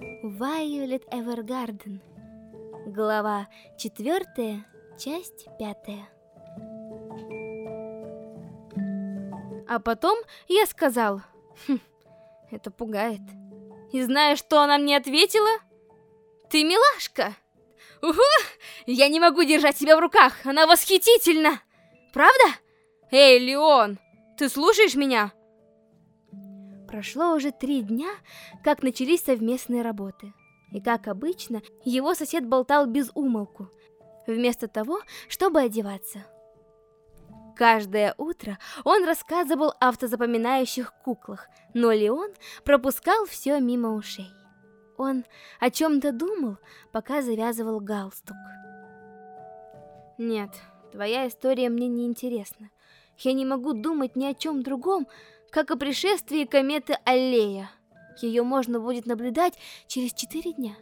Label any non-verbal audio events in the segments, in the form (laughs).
Violet Evergarden. Глава 4, часть 5. А потом я сказал, хм, это пугает. И знаешь, что она мне ответила? Ты милашка! Угу! Я не могу держать себя в руках, она восхитительна! Правда? Эй, Леон, ты слушаешь меня? Прошло уже три дня, как начались совместные работы. И как обычно, его сосед болтал без умолку, вместо того, чтобы одеваться. Каждое утро он рассказывал о автозапоминающих куклах, но Леон пропускал все мимо ушей. Он о чем-то думал, пока завязывал галстук. Нет, твоя история мне не интересна. Я не могу думать ни о чем другом, как о пришествии кометы Аллея. Ее можно будет наблюдать через четыре дня.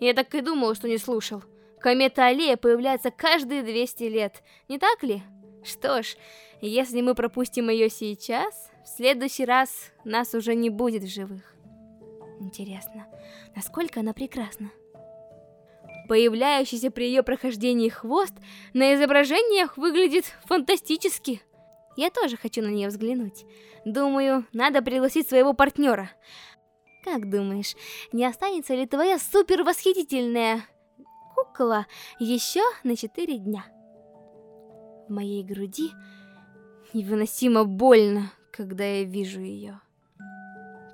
Я так и думал, что не слушал. Комета Аллея появляется каждые 200 лет, не так ли? Что ж, если мы пропустим ее сейчас, в следующий раз нас уже не будет в живых. Интересно, насколько она прекрасна. Появляющийся при ее прохождении хвост на изображениях выглядит фантастически. Я тоже хочу на нее взглянуть. Думаю, надо пригласить своего партнера. Как думаешь, не останется ли твоя супер восхитительная кукла еще на 4 дня? В моей груди невыносимо больно, когда я вижу ее.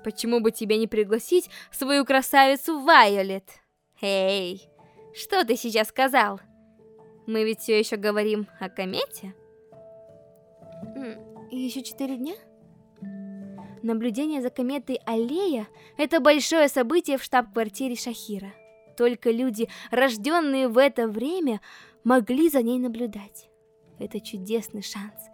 Почему бы тебе не пригласить свою красавицу Вайолет? Эй, что ты сейчас сказал? Мы ведь все еще говорим о комете? Еще четыре дня? Наблюдение за кометой Аллея – это большое событие в штаб-квартире Шахира. Только люди, рожденные в это время, могли за ней наблюдать. Это чудесный шанс.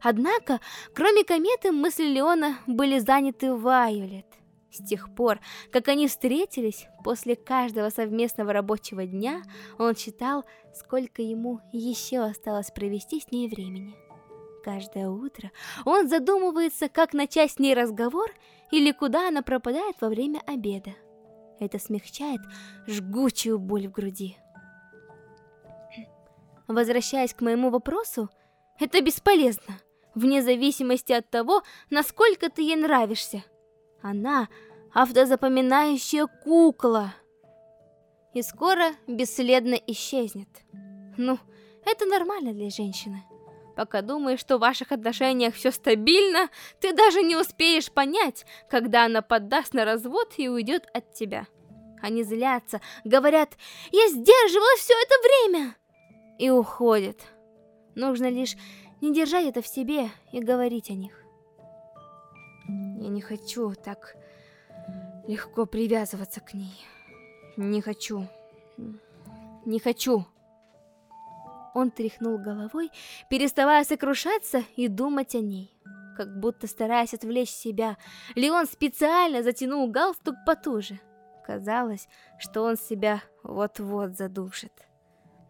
Однако, кроме кометы, мысли Леона были заняты Вайолет. С тех пор, как они встретились, после каждого совместного рабочего дня, он считал, сколько ему еще осталось провести с ней времени. Каждое утро он задумывается, как начать с ней разговор или куда она пропадает во время обеда. Это смягчает жгучую боль в груди. Возвращаясь к моему вопросу, это бесполезно, вне зависимости от того, насколько ты ей нравишься. Она автозапоминающая кукла. И скоро бесследно исчезнет. Ну, это нормально для женщины. Пока думаешь, что в ваших отношениях все стабильно, ты даже не успеешь понять, когда она поддаст на развод и уйдет от тебя. Они злятся, говорят, я сдерживала все это время, и уходят. Нужно лишь не держать это в себе и говорить о них. Я не хочу так легко привязываться к ней. Не хочу. Не хочу. Он тряхнул головой, переставая сокрушаться и думать о ней. Как будто стараясь отвлечь себя, Леон специально затянул галстук потуже. Казалось, что он себя вот-вот задушит.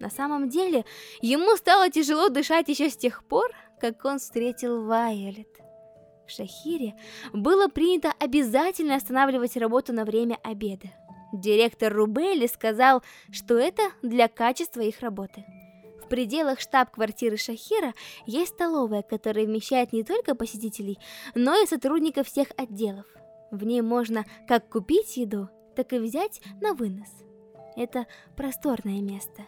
На самом деле, ему стало тяжело дышать еще с тех пор, как он встретил Вайолет. В Шахире было принято обязательно останавливать работу на время обеда. Директор Рубели сказал, что это для качества их работы. В пределах штаб-квартиры Шахира есть столовая, которая вмещает не только посетителей, но и сотрудников всех отделов. В ней можно как купить еду, так и взять на вынос. Это просторное место.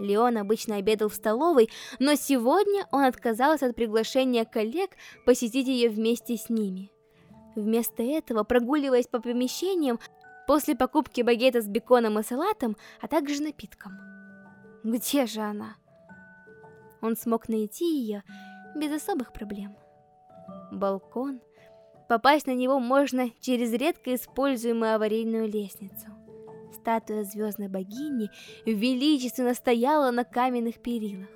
Леон обычно обедал в столовой, но сегодня он отказался от приглашения коллег посетить ее вместе с ними. Вместо этого, прогуливаясь по помещениям, после покупки багета с беконом и салатом, а также напитком. Где же она? Он смог найти ее без особых проблем. Балкон. Попасть на него можно через редко используемую аварийную лестницу. Статуя звездной богини величественно стояла на каменных перилах.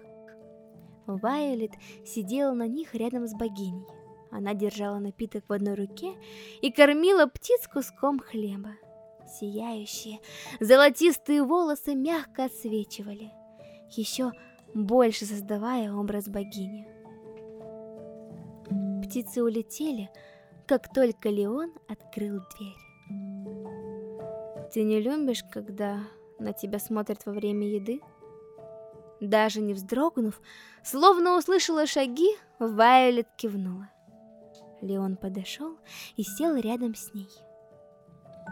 Вайолет сидела на них рядом с богиней. Она держала напиток в одной руке и кормила птиц куском хлеба. Сияющие, золотистые волосы мягко отсвечивали. Еще больше создавая образ богини. Птицы улетели, как только Леон открыл дверь. Ты не любишь, когда на тебя смотрят во время еды? Даже не вздрогнув, словно услышала шаги, Вайолет кивнула. Леон подошел и сел рядом с ней.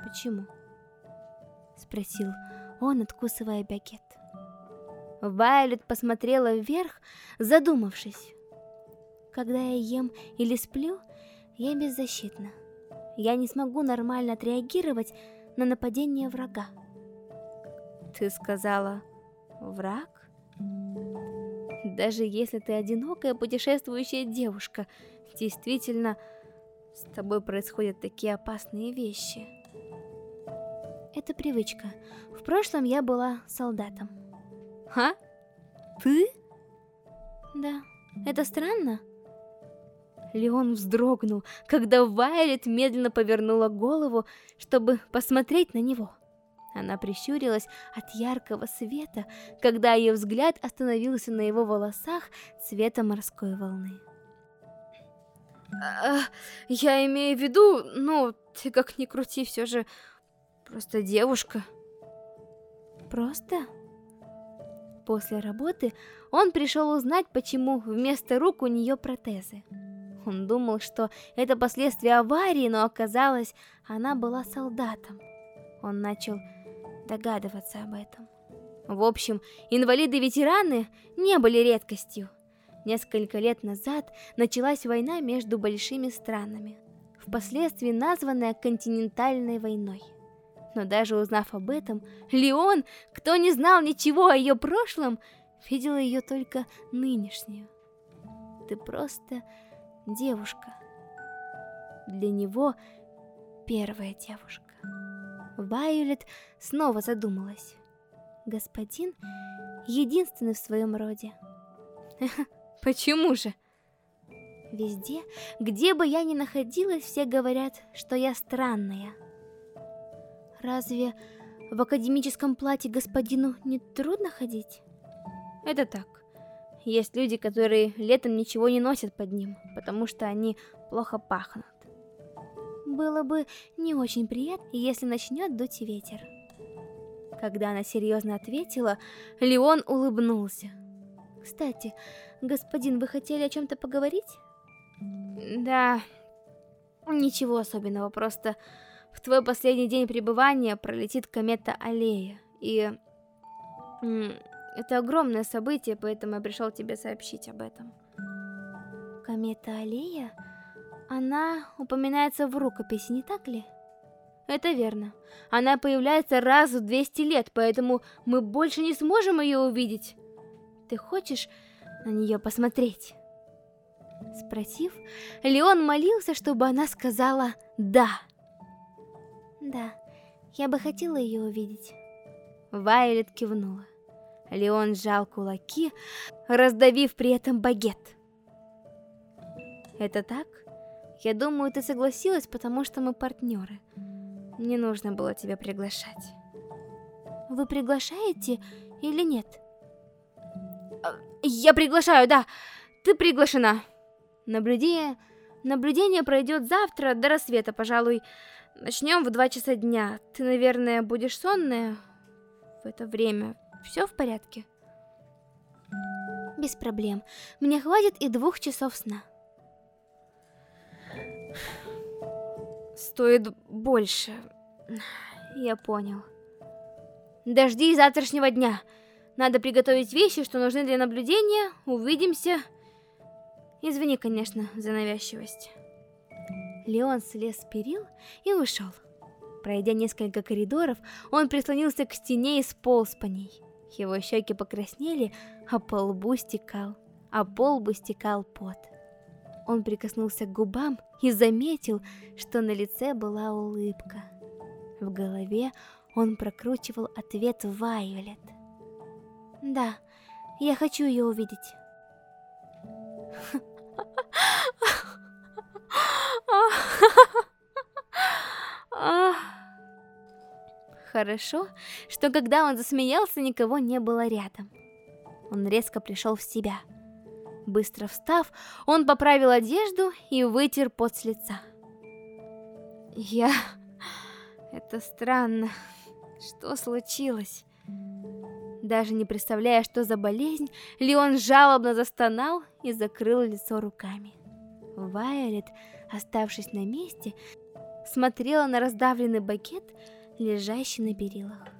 «Почему?» — спросил он, откусывая багет. Вайолет посмотрела вверх, задумавшись. Когда я ем или сплю, я беззащитна. Я не смогу нормально отреагировать на нападение врага. Ты сказала «враг»? Даже если ты одинокая путешествующая девушка, действительно, с тобой происходят такие опасные вещи. Это привычка. В прошлом я была солдатом. А? Ты? Да. Это странно? Леон вздрогнул, когда Вайлет медленно повернула голову, чтобы посмотреть на него. Она прищурилась от яркого света, когда ее взгляд остановился на его волосах цвета морской волны. А, я имею в виду, ну, ты как ни крути, все же просто девушка. Просто? После работы он пришел узнать, почему вместо рук у нее протезы. Он думал, что это последствия аварии, но оказалось, она была солдатом. Он начал догадываться об этом. В общем, инвалиды-ветераны не были редкостью. Несколько лет назад началась война между большими странами, впоследствии названная континентальной войной. Но даже узнав об этом, Леон, кто не знал ничего о ее прошлом, видел ее только нынешнюю. Ты просто девушка. Для него первая девушка. Вайолет снова задумалась. Господин единственный в своем роде. (laughs) Почему же? Везде, где бы я ни находилась, все говорят, что я странная. Разве в академическом платье господину не трудно ходить? Это так. Есть люди, которые летом ничего не носят под ним, потому что они плохо пахнут. Было бы не очень приятно, если начнет дуть ветер. Когда она серьезно ответила, Леон улыбнулся. Кстати, господин, вы хотели о чем-то поговорить? Да, ничего особенного, просто в твой последний день пребывания пролетит комета Аллея, и... Это огромное событие, поэтому я пришел тебе сообщить об этом. Комета Аллея? Она упоминается в рукописи, не так ли? Это верно. Она появляется раз в 200 лет, поэтому мы больше не сможем ее увидеть. Ты хочешь на нее посмотреть? Спросив, Леон молился, чтобы она сказала «да». Да, я бы хотела ее увидеть. Вайлет кивнула. Леон сжал кулаки, раздавив при этом багет. Это так? Я думаю, ты согласилась, потому что мы партнеры. Не нужно было тебя приглашать. Вы приглашаете или нет? А, я приглашаю, да. Ты приглашена. Наблюдение, наблюдение пройдет завтра до рассвета, пожалуй. Начнем в два часа дня. Ты, наверное, будешь сонная в это время. Все в порядке? Без проблем. Мне хватит и двух часов сна. Стоит больше. Я понял. Дожди завтрашнего дня. Надо приготовить вещи, что нужны для наблюдения. Увидимся. Извини, конечно, за навязчивость. Леон слез с перил и ушел. Пройдя несколько коридоров, он прислонился к стене и сполз по ней. Его щеки покраснели, а по лбу стекал, а по лбу стекал пот. Он прикоснулся к губам и заметил, что на лице была улыбка. В голове он прокручивал ответ Вайолет. «Да, я хочу ее увидеть». Хорошо, что когда он засмеялся, никого не было рядом. Он резко пришел в себя. Быстро встав, он поправил одежду и вытер пот с лица. Я... Это странно. Что случилось? Даже не представляя, что за болезнь, Леон жалобно застонал и закрыл лицо руками. Вайолет, оставшись на месте, смотрела на раздавленный бакет, лежащий на перилах.